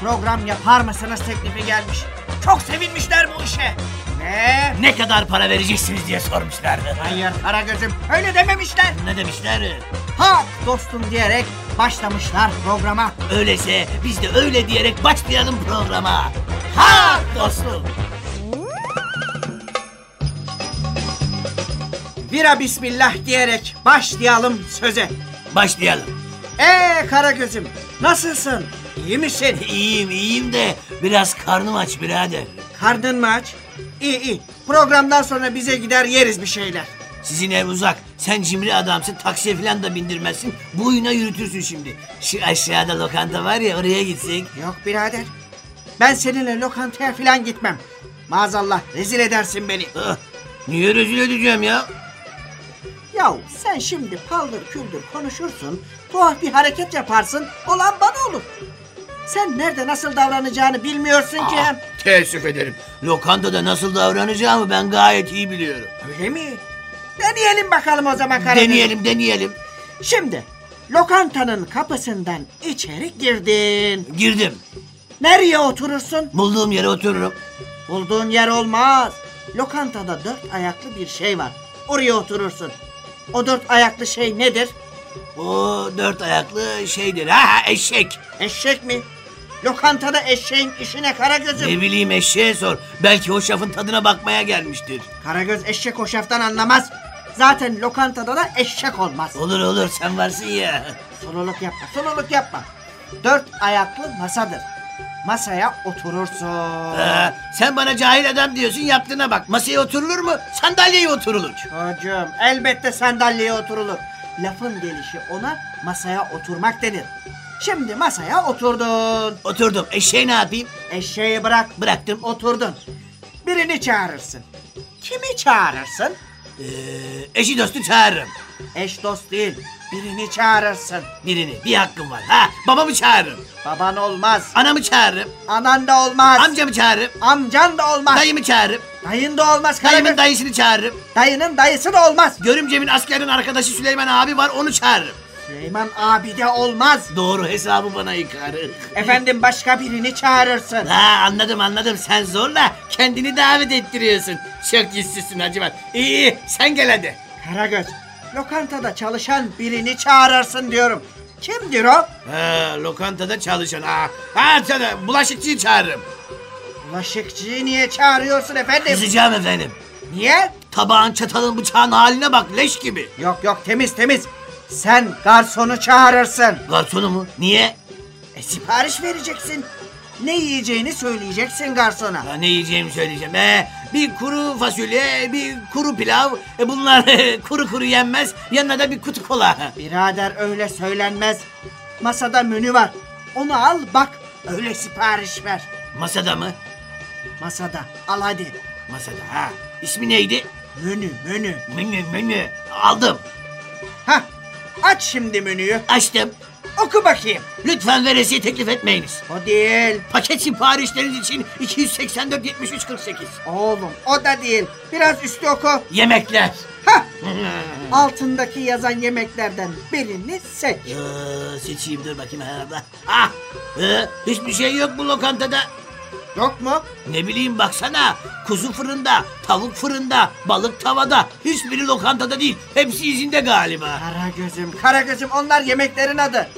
program yapar mısınız teklifi gelmiş. Çok sevinmişler bu işe. Ve Ne kadar para vereceksiniz diye sormuşlardı. hayır Karagöz'üm öyle dememişler. Ne demişler? Ha dostum diyerek başlamışlar programa. Öyleyse biz de öyle diyerek başlayalım programa. Ha dostum. Vira bismillah diyerek başlayalım söze. Başlayalım. Ee Karagöz'üm nasılsın? İyi misin? İyiyim iyiyim de biraz karnım aç birader. Karnın mı aç? İyi iyi. Programdan sonra bize gider yeriz bir şeyler. Sizin ev uzak. Sen cimri adamsın. Taksiye falan da bindirmezsin. Boyuna yürütürsün şimdi. Şu aşağıda lokanta var ya oraya gitsek. Yok birader. Ben seninle lokantaya falan gitmem. Maazallah rezil edersin beni. Ah, niye rezil edeceğim ya? Yahu sen şimdi paldır küldür konuşursun, tuhaf bir hareket yaparsın, olan bana olur. Sen nerede nasıl davranacağını bilmiyorsun ki Ah, hem. teessüf ederim. Lokantada nasıl davranacağımı ben gayet iyi biliyorum. Öyle mi? Deneyelim bakalım o zaman Karagöz. Deneyelim deneyelim. Şimdi lokantanın kapısından içeri girdin. Girdim. Nereye oturursun? Bulduğum yere otururum. Bulduğun yer olmaz. Lokantada dört ayaklı bir şey var. Oraya oturursun. O dört ayaklı şey nedir? O dört ayaklı şeydir. Ha ha, eşek. Eşek mi? Lokantada eşeğin işine Karagöz'üm. Ne bileyim eşeğe sor. Belki o şafın tadına bakmaya gelmiştir. Karagöz eşek hoşaftan anlamaz. Zaten lokantada da eşek olmaz. Olur olur sen varsın ya. Soluluk yapma, soluluk yapma. Dört ayaklı masadır. Masaya oturursun. Ee, sen bana cahil adam diyorsun yaptığına bak. Masaya oturulur mu? Sandalyeye oturulur. Çocuğum elbette sandalyeye oturulur. Lafın gelişi ona masaya oturmak denir. Şimdi masaya oturdun. Oturdum. Eşeği ne yapayım? Eşeği bırak. Bıraktım. Oturdun. Birini çağırırsın. Kimi çağırırsın? Ee, eşi dostu çağırırım. Eş dost değil. Birini çağırırsın. Birini. Bir hakkım var. Ha babamı çağırırım. Baban olmaz. Anamı çağırırım. Anan da olmaz. Amcamı çağırırım. Amcan da olmaz. Dayımı çağırırım. Dayın da olmaz. Dayımın dayısını çağırırım. Dayının dayısı da olmaz. Görümcemin askerin arkadaşı Süleyman abi var onu çağırırım. Süleyman abi de olmaz. Doğru hesabı bana yıkar. Efendim başka birini çağırırsın. Ha anladım anladım sen zorla kendini davet ettiriyorsun. Çok yüzsüzsün Hacivat. İyi iyi sen gel hadi. Karagöz, lokantada çalışan birini çağırırsın diyorum. Kimdir o? Ha lokantada çalışan ha. Ha sana bulaşıkçıyı çağırırım. Bulaşıkçıyı niye çağırıyorsun efendim? Kızacağım efendim. Niye? Tabağın çatalın bıçağın haline bak leş gibi. Yok yok temiz temiz. Sen garsonu çağırırsın. Garsonu mu? Niye? E sipariş vereceksin. Ne yiyeceğini söyleyeceksin garsona. Ya ne yiyeceğimi söyleyeceğim. Ee, bir kuru fasulye, bir kuru pilav. E, bunlar kuru kuru yenmez. Yanına da bir kutu kola. Birader öyle söylenmez. Masada menü var. Onu al bak. Öyle sipariş ver. Masada mı? Masada. Al hadi. Masada ha. İsmi neydi? Menü menü. Menü menü. Aldım. Hah. Aç şimdi menüyü. Açtım. Oku bakayım. Lütfen veresiye teklif etmeyiniz. O değil. Paket siparişleriniz için 284 73 48. Oğlum o da değil. Biraz üstü oku. Yemekler. Hah. Altındaki yazan yemeklerden birini seç. Ee, seçeyim dur bakayım. Ha, ah, ee, hiçbir şey yok bu lokantada. Yok mu? Ne bileyim baksana. Kuzu fırında, tavuk fırında, balık tavada. Hiçbiri lokantada değil. Hepsi izinde galiba. Karagözüm, Karagözüm onlar yemeklerin adı.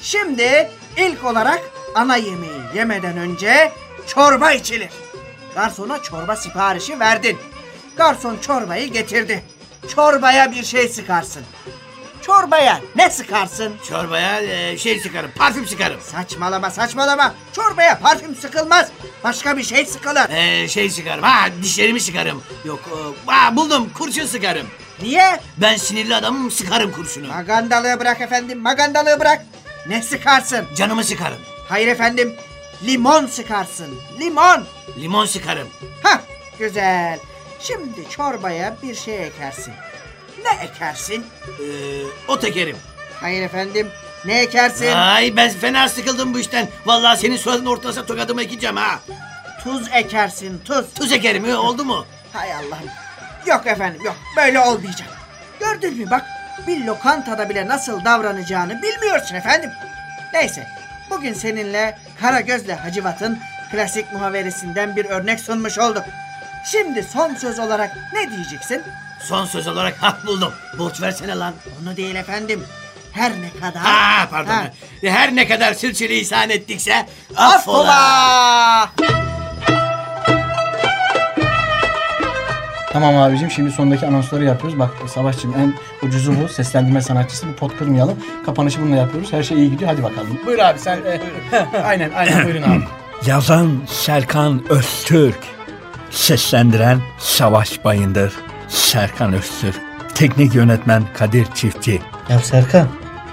Şimdi ilk olarak ana yemeği yemeden önce çorba içilir. Garsona çorba siparişi verdin. Garson çorbayı getirdi. Çorbaya bir şey sıkarsın. Çorbaya ne sıkarsın? Çorbaya e, şey sıkarım, parfüm sıkarım. Saçmalama saçmalama. Çorbaya parfüm sıkılmaz. Başka bir şey sıkılır. E, şey sıkarım, ha dişlerimi sıkarım. Yok, e, ha, buldum, kurşun sıkarım. Niye? Ben sinirli adamım, sıkarım kurşunu. Magandalığı bırak efendim. Magandalığı bırak. Ne sıkarsın? Canımı sıkarım. Hayır efendim. Limon sıkarsın. Limon. Limon sıkarım. Hah güzel. Şimdi çorbaya bir şey ekersin. Ne ekersin? E, ot ekerim. Hayır efendim. Ne ekersin? Ay ben fena sıkıldım bu işten. Vallahi senin suratın ortasına tokadımı ekeceğim ha. Tuz ekersin. Tuz. Tuz ekerim, oldu mu? Hay Allah'ım. Yok efendim yok. Böyle olmayacak. Gördün mü bak. Bir lokantada bile nasıl davranacağını bilmiyorsun efendim. Neyse. Bugün seninle Karagöz'le Hacivat'ın klasik muhaveresinden bir örnek sunmuş olduk. Şimdi son söz olarak ne diyeceksin? Son söz olarak ha buldum. Borç versene lan. Onu değil efendim. Her ne kadar... Ha pardon. Ha. Her ne kadar sürçülü ihsan ettikse affola. Affola! Tamam abicim şimdi sondaki anonsları yapıyoruz. Bak Savaşçım en ucuzu bu. Seslendirme sanatçısı. Bu pot kırmayalım. Kapanışı bununla yapıyoruz. Her şey iyi gidiyor. Hadi bakalım. Buyur abi sen. e, aynen aynen buyurun abi. Yazan Serkan Öztürk. Seslendiren Savaş Bayındır. Serkan Öztürk. Teknik yönetmen Kadir Çiftçi. Ya Serkan,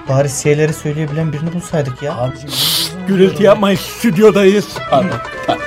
bari S'leri söyleyebilen birini bulsaydık ya. Abicim Gürültü yapmayın stüdyodayız. pardon. pardon.